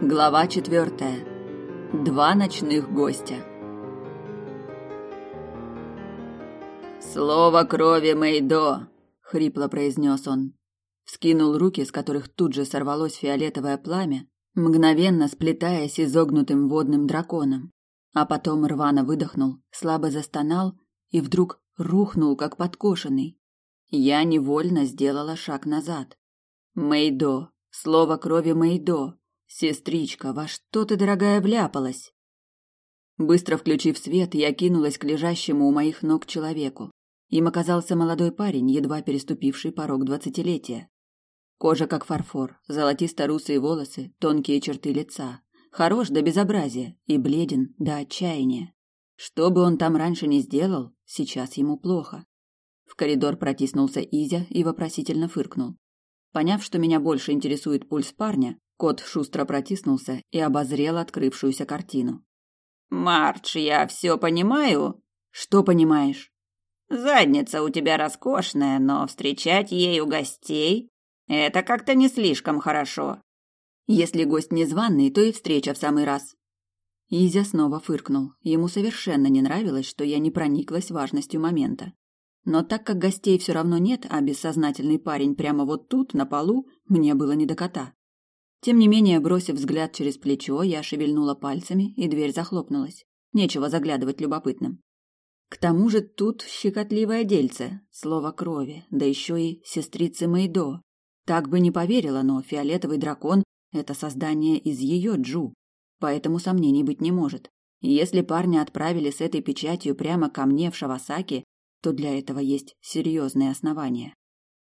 Глава четвертая. Два ночных гостя. «Слово крови Мэйдо!» — хрипло произнес он. Вскинул руки, с которых тут же сорвалось фиолетовое пламя, мгновенно сплетаясь изогнутым водным драконом. А потом рвано выдохнул, слабо застонал и вдруг рухнул, как подкошенный. Я невольно сделала шаг назад. Мэйдо, слово крови Мэйдо, Сестричка, во что ты, дорогая, вляпалась? Быстро включив свет, я кинулась к лежащему у моих ног человеку. Им оказался молодой парень, едва переступивший порог двадцатилетия. Кожа как фарфор, золотисто-русые волосы, тонкие черты лица. Хорош до безобразия и бледен до отчаяния. Что бы он там раньше не сделал, сейчас ему плохо. В коридор протиснулся Изя и вопросительно фыркнул. Поняв, что меня больше интересует пульс парня, Кот шустро протиснулся и обозрел открывшуюся картину. «Мардж, я все понимаю». «Что понимаешь?» «Задница у тебя роскошная, но встречать ею гостей — это как-то не слишком хорошо». «Если гость незваный, то и встреча в самый раз». Изя снова фыркнул. Ему совершенно не нравилось, что я не прониклась важностью момента. Но так как гостей все равно нет, а бессознательный парень прямо вот тут, на полу, мне было не до кота. Тем не менее, бросив взгляд через плечо, я шевельнула пальцами, и дверь захлопнулась. Нечего заглядывать любопытным. К тому же тут щекотливое дельце, слово крови, да еще и сестрицы Мэйдо. Так бы не поверила, но фиолетовый дракон — это создание из ее Джу, поэтому сомнений быть не может. если парня отправили с этой печатью прямо ко мне в Шавасаки, то для этого есть серьезные основания.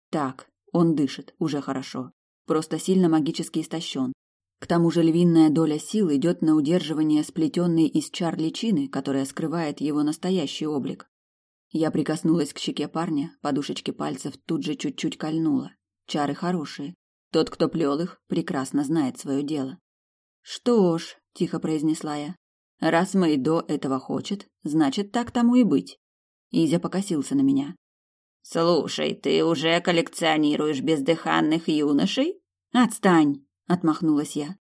Так, он дышит, уже хорошо просто сильно магически истощен. К тому же львиная доля сил идет на удерживание сплетенной из чар личины, которая скрывает его настоящий облик. Я прикоснулась к щеке парня, подушечки пальцев тут же чуть-чуть кольнула. Чары хорошие. Тот, кто плел их, прекрасно знает свое дело. «Что ж», — тихо произнесла я, — «раз Мэйдо этого хочет, значит, так тому и быть». Изя покосился на меня. «Слушай, ты уже коллекционируешь бездыханных юношей?» «Отстань!» — отмахнулась я.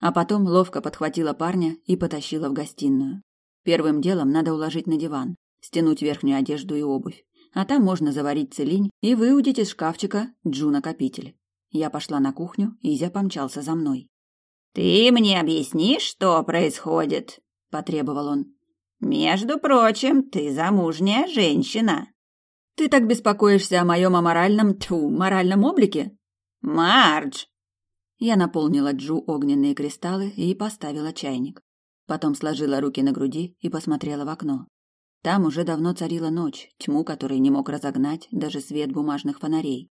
А потом ловко подхватила парня и потащила в гостиную. Первым делом надо уложить на диван, стянуть верхнюю одежду и обувь. А там можно заварить целинь и выудить из шкафчика джу-накопитель. Я пошла на кухню, Изя помчался за мной. «Ты мне объяснишь, что происходит?» – потребовал он. «Между прочим, ты замужняя женщина». Ты так беспокоишься о моем аморальном, тьфу, моральном облике? Мардж! Я наполнила Джу огненные кристаллы и поставила чайник. Потом сложила руки на груди и посмотрела в окно. Там уже давно царила ночь, тьму которой не мог разогнать даже свет бумажных фонарей.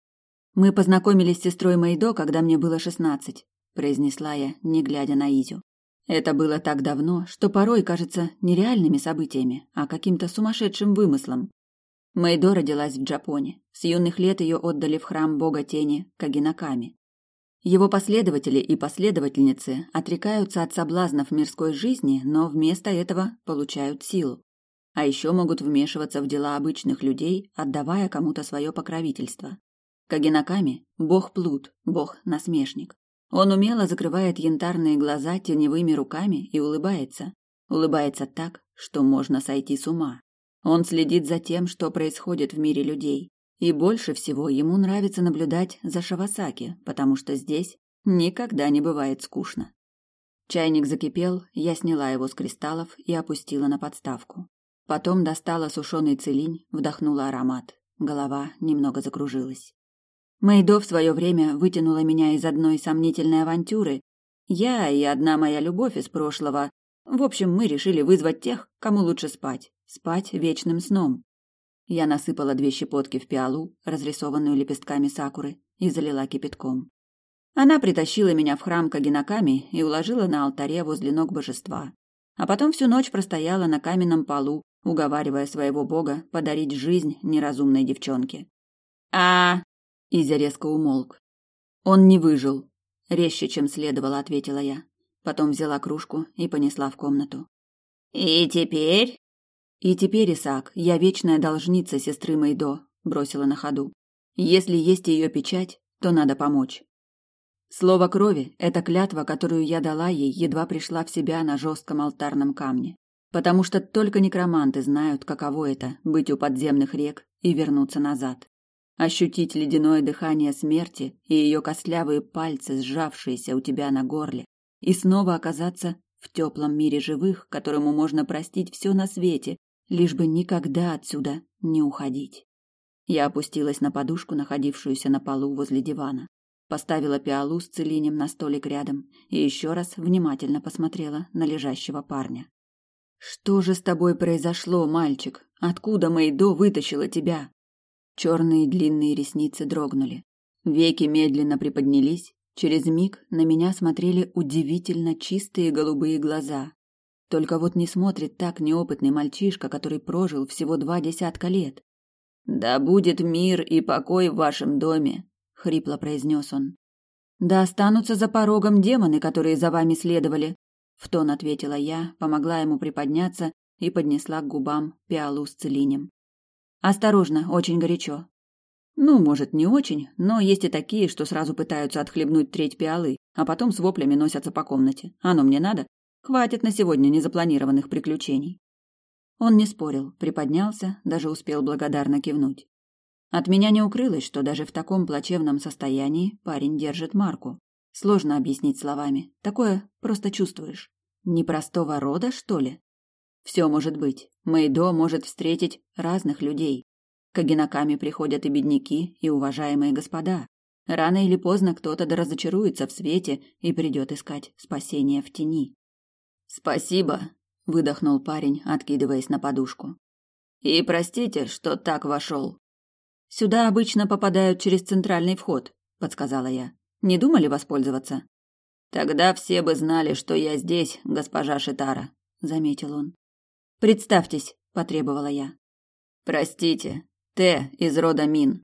Мы познакомились с сестрой Мэйдо, когда мне было шестнадцать, произнесла я, не глядя на Изю. Это было так давно, что порой кажется нереальными событиями, а каким-то сумасшедшим вымыслом. Мэйдо родилась в Джапоне. С юных лет ее отдали в храм бога тени Кагинаками. Его последователи и последовательницы отрекаются от соблазнов мирской жизни, но вместо этого получают силу. А еще могут вмешиваться в дела обычных людей, отдавая кому-то свое покровительство. Кагинаками – бог-плут, бог-насмешник. Он умело закрывает янтарные глаза теневыми руками и улыбается. Улыбается так, что можно сойти с ума. Он следит за тем, что происходит в мире людей. И больше всего ему нравится наблюдать за Шавасаки, потому что здесь никогда не бывает скучно. Чайник закипел, я сняла его с кристаллов и опустила на подставку. Потом достала сушеный целинь, вдохнула аромат. Голова немного закружилась. Мэйдо в свое время вытянула меня из одной сомнительной авантюры. Я и одна моя любовь из прошлого. В общем, мы решили вызвать тех, кому лучше спать. Спать вечным сном. Я насыпала две щепотки в пиалу, разрисованную лепестками сакуры, и залила кипятком. Она притащила меня в храм Кагинаками и уложила на алтаре возле ног божества. А потом всю ночь простояла на каменном полу, уговаривая своего бога подарить жизнь неразумной девчонке. А, Изя резко умолк. Он не выжил, резче, чем следовало, ответила я. Потом взяла кружку и понесла в комнату. И теперь и теперь, Исаак, я вечная должница сестры Мэйдо, бросила на ходу. Если есть ее печать, то надо помочь. Слово крови – это клятва, которую я дала ей, едва пришла в себя на жестком алтарном камне. Потому что только некроманты знают, каково это – быть у подземных рек и вернуться назад. Ощутить ледяное дыхание смерти и ее костлявые пальцы, сжавшиеся у тебя на горле, и снова оказаться в теплом мире живых, которому можно простить все на свете, лишь бы никогда отсюда не уходить. Я опустилась на подушку, находившуюся на полу возле дивана. Поставила пиалу с целинем на столик рядом и еще раз внимательно посмотрела на лежащего парня. «Что же с тобой произошло, мальчик? Откуда Мэйдо вытащила тебя?» Черные длинные ресницы дрогнули. Веки медленно приподнялись. Через миг на меня смотрели удивительно чистые голубые глаза. Только вот не смотрит так неопытный мальчишка, который прожил всего два десятка лет. «Да будет мир и покой в вашем доме», хрипло произнес он. Да останутся за порогом демоны, которые за вами следовали, в тон ответила я, помогла ему приподняться и поднесла к губам пиалу с целинем. Осторожно, очень горячо. Ну, может, не очень, но есть и такие, что сразу пытаются отхлебнуть треть пиалы, а потом с воплями носятся по комнате. Оно мне надо? Хватит на сегодня незапланированных приключений. Он не спорил, приподнялся, даже успел благодарно кивнуть. От меня не укрылось, что даже в таком плачевном состоянии парень держит марку. Сложно объяснить словами. Такое просто чувствуешь. Непростого рода, что ли? Все может быть. Мэйдо может встретить разных людей. К Агинаками приходят и бедняки, и уважаемые господа. Рано или поздно кто-то да разочаруется в свете и придет искать спасения в тени. «Спасибо», — выдохнул парень, откидываясь на подушку. «И простите, что так вошел. Сюда обычно попадают через центральный вход, подсказала я. Не думали воспользоваться? Тогда все бы знали, что я здесь, госпожа Шитара, заметил он. Представьтесь, потребовала я. Простите, Т из рода Мин.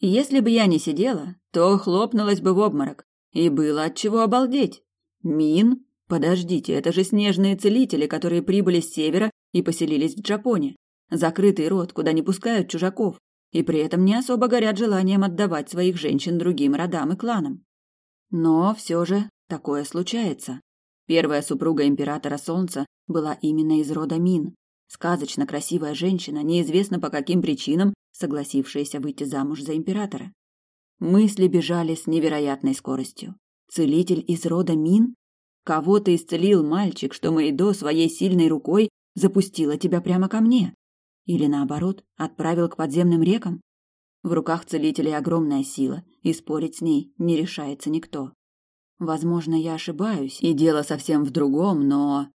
Если бы я не сидела, то хлопнулась бы в обморок, и было от чего обалдеть. Мин? Подождите, это же снежные целители, которые прибыли с севера и поселились в Джапоне. Закрытый род, куда не пускают чужаков и при этом не особо горят желанием отдавать своих женщин другим родам и кланам. Но все же такое случается. Первая супруга императора Солнца была именно из рода Мин. Сказочно красивая женщина, неизвестно по каким причинам согласившаяся выйти замуж за императора. Мысли бежали с невероятной скоростью. Целитель из рода Мин? Кого-то исцелил мальчик, что Мэйдо своей сильной рукой запустила тебя прямо ко мне. Или наоборот, отправил к подземным рекам? В руках целителей огромная сила, и спорить с ней не решается никто. Возможно, я ошибаюсь, и дело совсем в другом, но...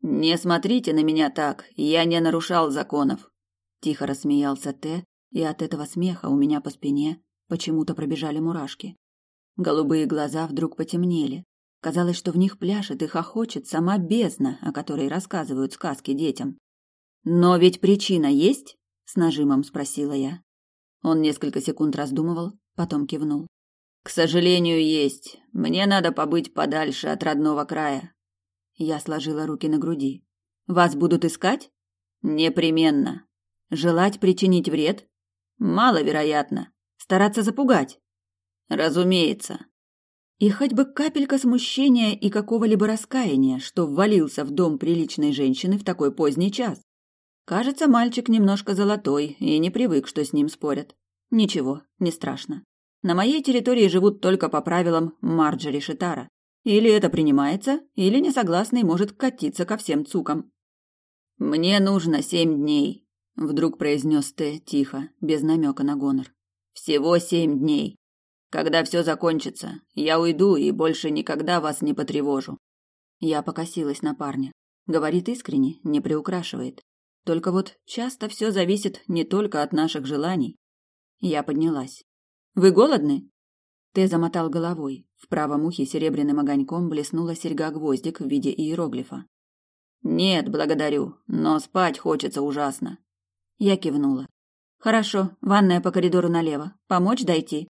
«Не смотрите на меня так, я не нарушал законов», — тихо рассмеялся Т, и от этого смеха у меня по спине почему-то пробежали мурашки. Голубые глаза вдруг потемнели. Казалось, что в них пляшет и хохочет сама бездна, о которой рассказывают сказки детям. Но ведь причина есть? с нажимом спросила я. Он несколько секунд раздумывал, потом кивнул. К сожалению, есть. Мне надо побыть подальше от родного края. Я сложила руки на груди. Вас будут искать? Непременно. Желать причинить вред? Маловероятно. Стараться запугать? Разумеется. И хоть бы капелька смущения и какого-либо раскаяния, что ввалился в дом приличной женщины в такой поздний час. Кажется, мальчик немножко золотой и не привык, что с ним спорят. Ничего, не страшно. На моей территории живут только по правилам Марджери Шитара. Или это принимается, или несогласный может катиться ко всем цукам. «Мне нужно семь дней», — вдруг произнес Т тихо, без намека на гонор. «Всего семь дней. Когда все закончится, я уйду и больше никогда вас не потревожу». Я покосилась на парня. Говорит искренне, не приукрашивает. Только вот часто все зависит не только от наших желаний. Я поднялась. «Вы голодны?» Ты замотал головой. В правом ухе серебряным огоньком блеснула серьга-гвоздик в виде иероглифа. «Нет, благодарю, но спать хочется ужасно». Я кивнула. «Хорошо, ванная по коридору налево. Помочь дойти?»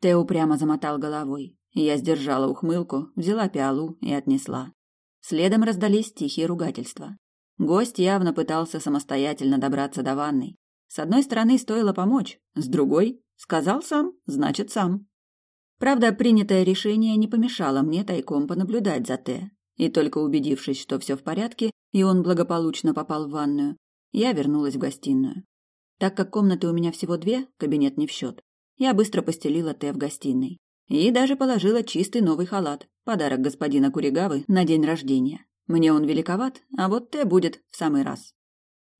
Ты упрямо замотал головой. Я сдержала ухмылку, взяла пиалу и отнесла. Следом раздались тихие ругательства. Гость явно пытался самостоятельно добраться до ванной. С одной стороны, стоило помочь, с другой — сказал сам, значит сам. Правда, принятое решение не помешало мне тайком понаблюдать за Т. И только убедившись, что все в порядке, и он благополучно попал в ванную, я вернулась в гостиную. Так как комнаты у меня всего две, кабинет не в счет, я быстро постелила Т в гостиной. И даже положила чистый новый халат, подарок господина Куригавы на день рождения. Мне он великоват, а вот Т будет в самый раз.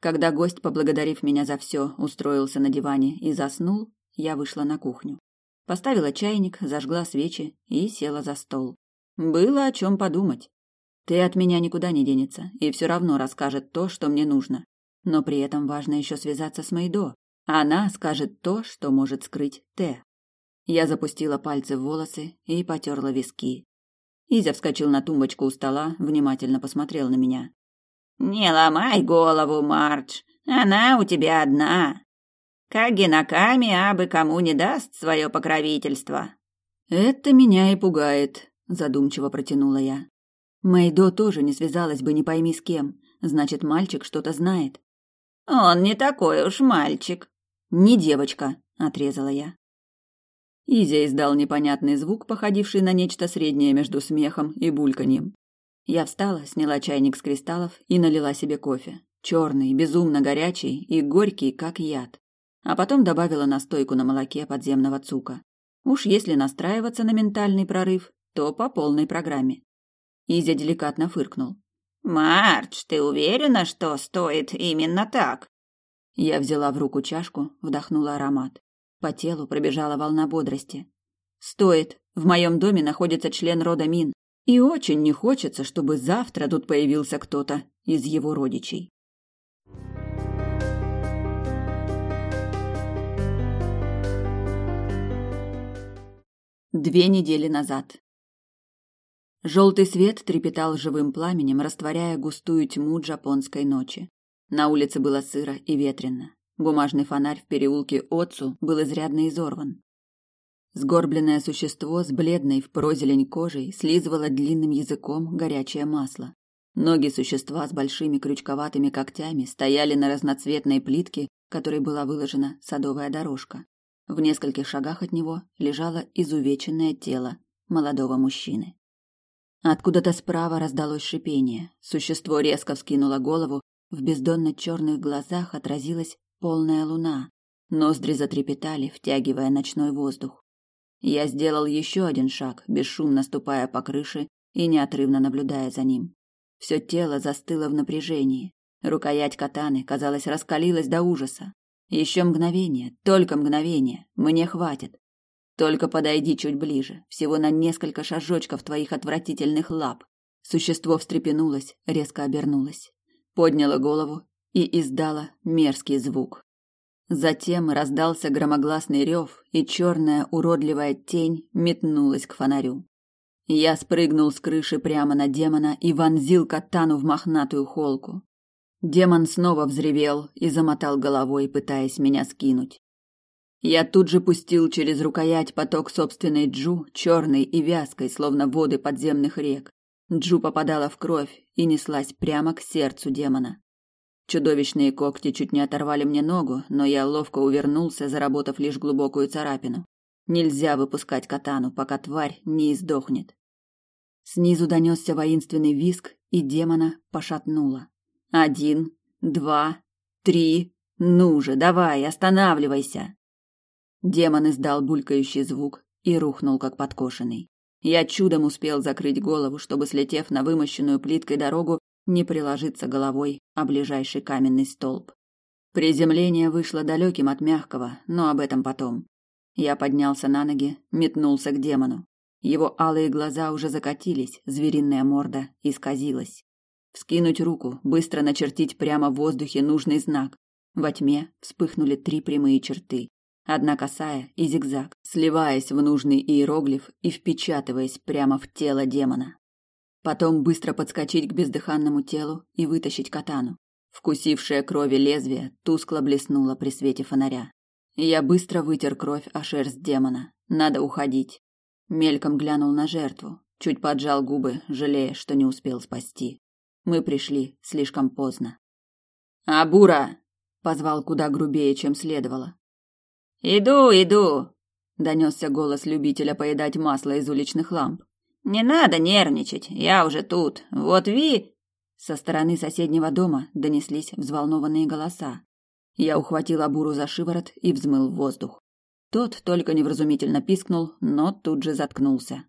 Когда гость, поблагодарив меня за все, устроился на диване и заснул, я вышла на кухню. Поставила чайник, зажгла свечи и села за стол. Было о чем подумать. Ты от меня никуда не денется и все равно расскажет то, что мне нужно. Но при этом важно еще связаться с Майдо. Она скажет то, что может скрыть Т. Я запустила пальцы в волосы и потерла виски. Изя вскочил на тумбочку у стола, внимательно посмотрел на меня. «Не ломай голову, Мардж, она у тебя одна. Каги Наками абы кому не даст свое покровительство». «Это меня и пугает», — задумчиво протянула я. Мэйдо тоже не связалась бы не пойми с кем. Значит, мальчик что-то знает. Он не такой уж мальчик. Не девочка, отрезала я. Изя издал непонятный звук, походивший на нечто среднее между смехом и бульканьем. Я встала, сняла чайник с кристаллов и налила себе кофе. Черный, безумно горячий и горький, как яд. А потом добавила настойку на молоке подземного цука. Уж если настраиваться на ментальный прорыв, то по полной программе. Изя деликатно фыркнул. «Мардж, ты уверена, что стоит именно так?» Я взяла в руку чашку, вдохнула аромат. По телу пробежала волна бодрости. «Стоит. В моем доме находится член рода Мин. И очень не хочется, чтобы завтра тут появился кто-то из его родичей». Две недели назад. Желтый свет трепетал живым пламенем, растворяя густую тьму джапонской ночи. На улице было сыро и ветрено. Бумажный фонарь в переулке Отцу был изрядно изорван. Сгорбленное существо с бледной в прозелень кожей слизывало длинным языком горячее масло. Ноги существа с большими крючковатыми когтями стояли на разноцветной плитке, которой была выложена садовая дорожка. В нескольких шагах от него лежало изувеченное тело молодого мужчины. Откуда-то справа раздалось шипение. Существо резко вскинуло голову, в бездонно черных глазах отразилась полная луна. Ноздри затрепетали, втягивая ночной воздух. Я сделал еще один шаг, бесшумно ступая по крыше и неотрывно наблюдая за ним. Все тело застыло в напряжении. Рукоять катаны, казалось, раскалилась до ужаса. Еще мгновение, только мгновение, мне хватит. Только подойди чуть ближе, всего на несколько шажочков твоих отвратительных лап. Существо встрепенулось, резко обернулось, подняло голову и издало мерзкий звук. Затем раздался громогласный рев, и черная уродливая тень метнулась к фонарю. Я спрыгнул с крыши прямо на демона и вонзил катану в мохнатую холку. Демон снова взревел и замотал головой, пытаясь меня скинуть. Я тут же пустил через рукоять поток собственной джу, черной и вязкой, словно воды подземных рек. Джу попадала в кровь и неслась прямо к сердцу демона. Чудовищные когти чуть не оторвали мне ногу, но я ловко увернулся, заработав лишь глубокую царапину. Нельзя выпускать катану, пока тварь не издохнет. Снизу донесся воинственный виск, и демона пошатнуло. Один, два, три. Ну же, давай, останавливайся. Демон издал булькающий звук и рухнул, как подкошенный. Я чудом успел закрыть голову, чтобы, слетев на вымощенную плиткой дорогу, не приложиться головой о ближайший каменный столб. Приземление вышло далеким от мягкого, но об этом потом. Я поднялся на ноги, метнулся к демону. Его алые глаза уже закатились, звериная морда исказилась. Вскинуть руку, быстро начертить прямо в воздухе нужный знак. Во тьме вспыхнули три прямые черты. Одна косая и зигзаг, сливаясь в нужный иероглиф и впечатываясь прямо в тело демона. Потом быстро подскочить к бездыханному телу и вытащить катану. Вкусившее крови лезвие тускло блеснуло при свете фонаря. Я быстро вытер кровь о шерсть демона. Надо уходить. Мельком глянул на жертву, чуть поджал губы, жалея, что не успел спасти. Мы пришли слишком поздно. «Абура!» — позвал куда грубее, чем следовало. «Иду, иду!» донесся голос любителя поедать масло из уличных ламп. Не надо нервничать, я уже тут. Вот Ви. Со стороны соседнего дома донеслись взволнованные голоса. Я ухватил Абуру за шиворот и взмыл в воздух. Тот только невразумительно пискнул, но тут же заткнулся.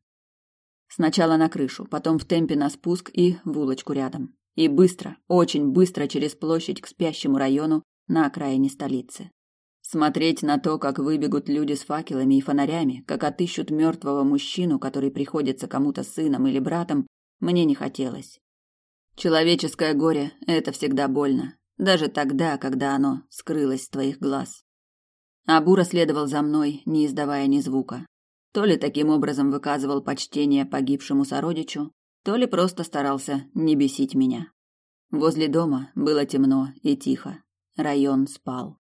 Сначала на крышу, потом в темпе на спуск и в улочку рядом. И быстро, очень быстро через площадь к спящему району на окраине столицы. Смотреть на то, как выбегут люди с факелами и фонарями, как отыщут мертвого мужчину, который приходится кому-то сыном или братом, мне не хотелось. Человеческое горе – это всегда больно, даже тогда, когда оно скрылось с твоих глаз. Абура следовал за мной, не издавая ни звука. То ли таким образом выказывал почтение погибшему сородичу, то ли просто старался не бесить меня. Возле дома было темно и тихо. Район спал.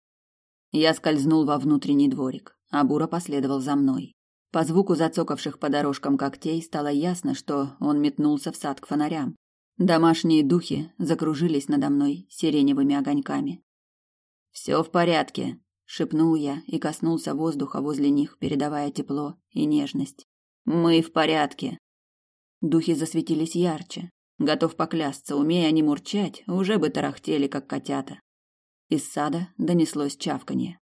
Я скользнул во внутренний дворик, а Бура последовал за мной. По звуку зацокавших по дорожкам когтей стало ясно, что он метнулся в сад к фонарям. Домашние духи закружились надо мной сиреневыми огоньками. «Все в порядке», — шепнул я и коснулся воздуха возле них, передавая тепло и нежность. «Мы в порядке». Духи засветились ярче. Готов поклясться, умея они мурчать, уже бы тарахтели, как котята. Из сада донеслось чавканье.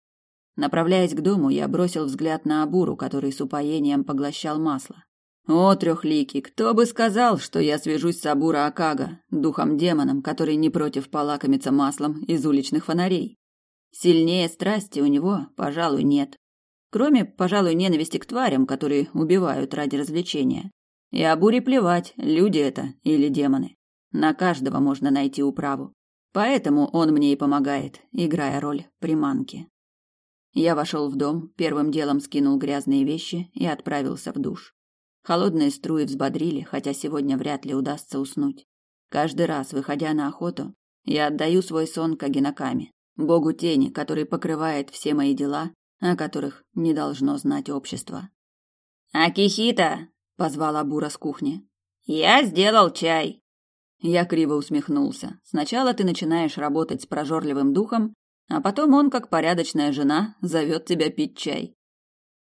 Направляясь к дому, я бросил взгляд на Абуру, который с упоением поглощал масло. О, трехликий, кто бы сказал, что я свяжусь с Абура Акага, духом-демоном, который не против полакомиться маслом из уличных фонарей. Сильнее страсти у него, пожалуй, нет. Кроме, пожалуй, ненависти к тварям, которые убивают ради развлечения. И Абуре плевать, люди это или демоны. На каждого можно найти управу. Поэтому он мне и помогает, играя роль приманки. Я вошел в дом, первым делом скинул грязные вещи и отправился в душ. Холодные струи взбодрили, хотя сегодня вряд ли удастся уснуть. Каждый раз, выходя на охоту, я отдаю свой сон Кагинаками, богу тени, который покрывает все мои дела, о которых не должно знать общество. «Акихита!» — позвала Бура с кухни. «Я сделал чай!» Я криво усмехнулся. Сначала ты начинаешь работать с прожорливым духом, а потом он, как порядочная жена, зовет тебя пить чай.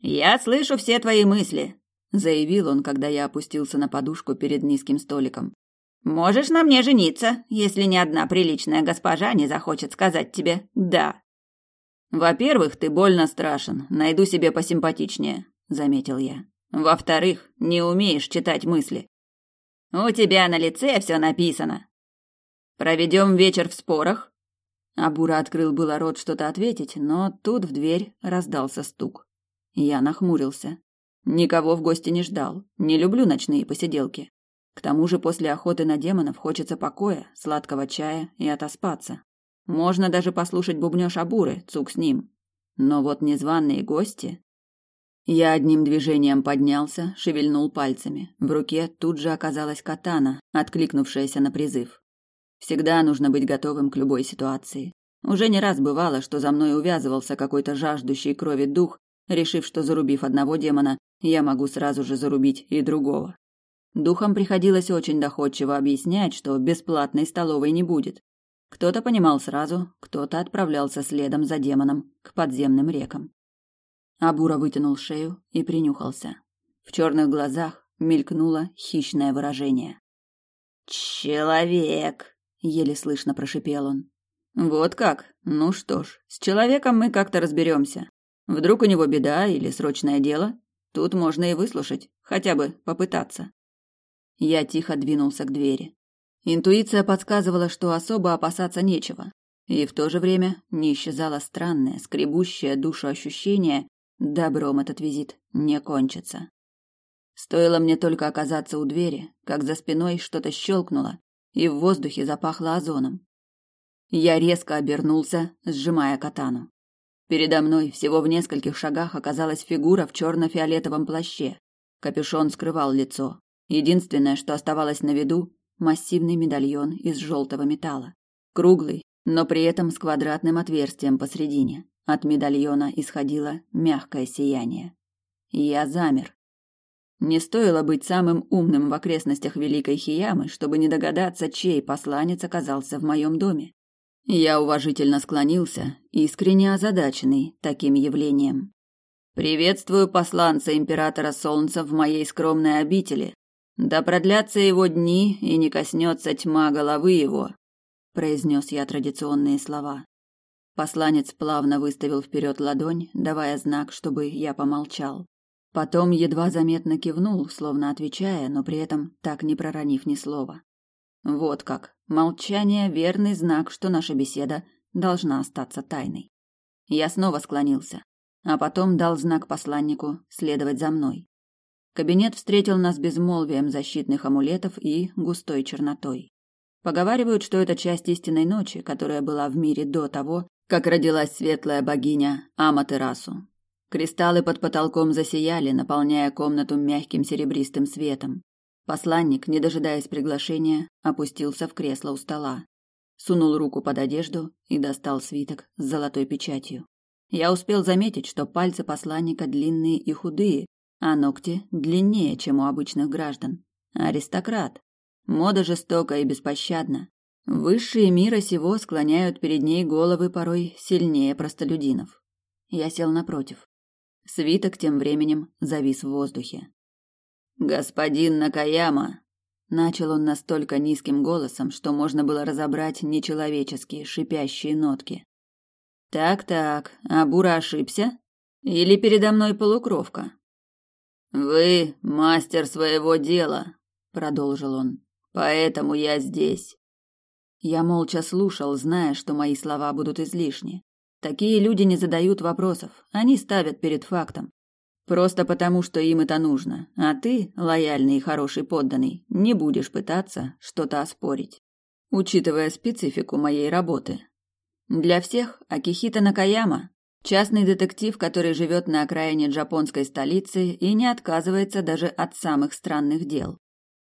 Я слышу все твои мысли, заявил он, когда я опустился на подушку перед низким столиком. Можешь на мне жениться, если ни одна приличная госпожа не захочет сказать тебе «да». Во-первых, ты больно страшен, найду себе посимпатичнее, заметил я. Во-вторых, не умеешь читать мысли. У тебя на лице все написано. Проведем вечер в спорах. Абура открыл было рот что-то ответить, но тут в дверь раздался стук. Я нахмурился. Никого в гости не ждал. Не люблю ночные посиделки. К тому же после охоты на демонов хочется покоя, сладкого чая и отоспаться. Можно даже послушать бубнёж Абуры, цук с ним. Но вот незваные гости... Я одним движением поднялся, шевельнул пальцами. В руке тут же оказалась катана, откликнувшаяся на призыв. Всегда нужно быть готовым к любой ситуации. Уже не раз бывало, что за мной увязывался какой-то жаждущий крови дух, решив, что зарубив одного демона, я могу сразу же зарубить и другого. Духам приходилось очень доходчиво объяснять, что бесплатной столовой не будет. Кто-то понимал сразу, кто-то отправлялся следом за демоном к подземным рекам. Абура вытянул шею и принюхался. В черных глазах мелькнуло хищное выражение. «Человек!» — еле слышно прошипел он. «Вот как? Ну что ж, с человеком мы как-то разберемся. Вдруг у него беда или срочное дело? Тут можно и выслушать, хотя бы попытаться». Я тихо двинулся к двери. Интуиция подсказывала, что особо опасаться нечего. И в то же время не исчезало странное, скребущее душу ощущение, Добром этот визит не кончится. Стоило мне только оказаться у двери, как за спиной что-то щелкнуло, и в воздухе запахло озоном. Я резко обернулся, сжимая катану. Передо мной всего в нескольких шагах оказалась фигура в черно-фиолетовом плаще. Капюшон скрывал лицо. Единственное, что оставалось на виду, массивный медальон из желтого металла. Круглый, но при этом с квадратным отверстием посредине. От медальона исходило мягкое сияние. Я замер. Не стоило быть самым умным в окрестностях Великой Хиямы, чтобы не догадаться, чей посланец оказался в моем доме. Я уважительно склонился, искренне озадаченный таким явлением. Приветствую посланца императора Солнца в моей скромной обители. Да продлятся его дни и не коснется тьма головы его, произнес я традиционные слова. Посланец плавно выставил вперед ладонь, давая знак, чтобы я помолчал. Потом едва заметно кивнул, словно отвечая, но при этом так не проронив ни слова. Вот как. Молчание верный знак, что наша беседа должна остаться тайной. Я снова склонился, а потом дал знак посланнику следовать за мной. Кабинет встретил нас безмолвием защитных амулетов и густой чернотой. Поговаривают, что это часть истинной ночи, которая была в мире до того, как родилась светлая богиня Аматерасу. Кристаллы под потолком засияли, наполняя комнату мягким серебристым светом. Посланник, не дожидаясь приглашения, опустился в кресло у стола, сунул руку под одежду и достал свиток с золотой печатью. Я успел заметить, что пальцы посланника длинные и худые, а ногти длиннее, чем у обычных граждан. Аристократ. Мода жестока и беспощадна. Высшие мира сего склоняют перед ней головы порой сильнее простолюдинов. Я сел напротив. Свиток тем временем завис в воздухе. «Господин Накаяма!» Начал он настолько низким голосом, что можно было разобрать нечеловеческие шипящие нотки. «Так-так, а Бура ошибся? Или передо мной полукровка?» «Вы мастер своего дела», — продолжил он. «Поэтому я здесь». Я молча слушал, зная, что мои слова будут излишни. Такие люди не задают вопросов, они ставят перед фактом. Просто потому, что им это нужно, а ты, лояльный и хороший подданный, не будешь пытаться что-то оспорить. Учитывая специфику моей работы. Для всех Акихита Накаяма Частный детектив, который живет на окраине джапонской столицы и не отказывается даже от самых странных дел.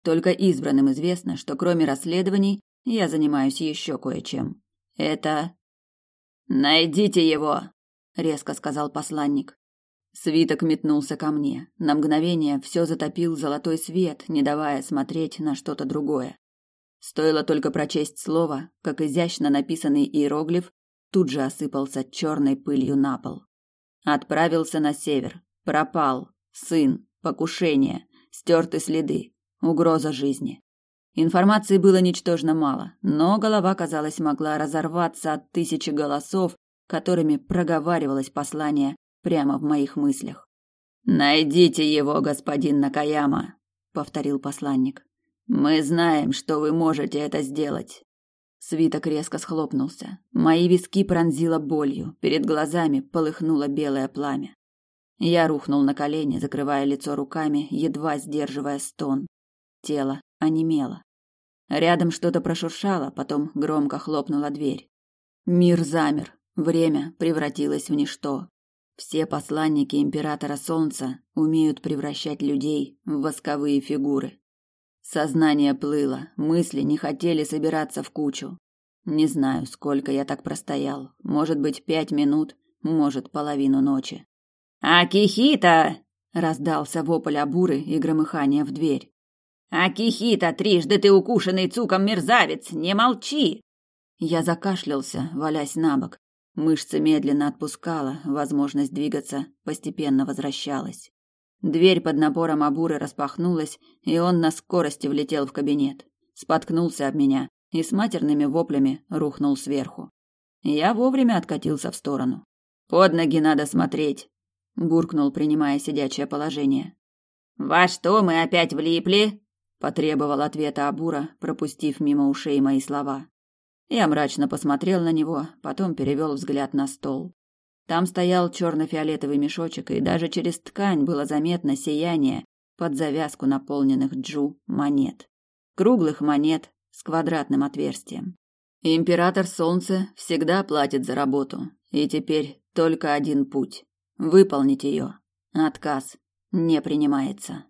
Только избранным известно, что кроме расследований я занимаюсь еще кое-чем. Это... «Найдите его!» — резко сказал посланник. Свиток метнулся ко мне. На мгновение все затопил золотой свет, не давая смотреть на что-то другое. Стоило только прочесть слово, как изящно написанный иероглиф тут же осыпался черной пылью на пол. Отправился на север. Пропал. Сын. Покушение. Стерты следы. Угроза жизни. Информации было ничтожно мало, но голова, казалось, могла разорваться от тысячи голосов, которыми проговаривалось послание прямо в моих мыслях. «Найдите его, господин Накаяма», — повторил посланник. «Мы знаем, что вы можете это сделать. Свиток резко схлопнулся. Мои виски пронзило болью, перед глазами полыхнуло белое пламя. Я рухнул на колени, закрывая лицо руками, едва сдерживая стон. Тело онемело. Рядом что-то прошуршало, потом громко хлопнула дверь. Мир замер, время превратилось в ничто. Все посланники императора Солнца умеют превращать людей в восковые фигуры. Сознание плыло, мысли не хотели собираться в кучу. Не знаю, сколько я так простоял. Может быть, пять минут, может, половину ночи. «Акихита!» — раздался вопль Абуры и громыхание в дверь. «Акихита, трижды ты укушенный цуком мерзавец! Не молчи!» Я закашлялся, валясь на бок. Мышцы медленно отпускала, возможность двигаться постепенно возвращалась. Дверь под напором Абуры распахнулась, и он на скорости влетел в кабинет. Споткнулся об меня и с матерными воплями рухнул сверху. Я вовремя откатился в сторону. «Под ноги надо смотреть!» – буркнул, принимая сидячее положение. «Во что мы опять влипли?» – потребовал ответа Абура, пропустив мимо ушей мои слова. Я мрачно посмотрел на него, потом перевел взгляд на стол. Там стоял черно-фиолетовый мешочек, и даже через ткань было заметно сияние под завязку наполненных джу монет. Круглых монет с квадратным отверстием. Император Солнца всегда платит за работу, и теперь только один путь – выполнить ее. Отказ не принимается.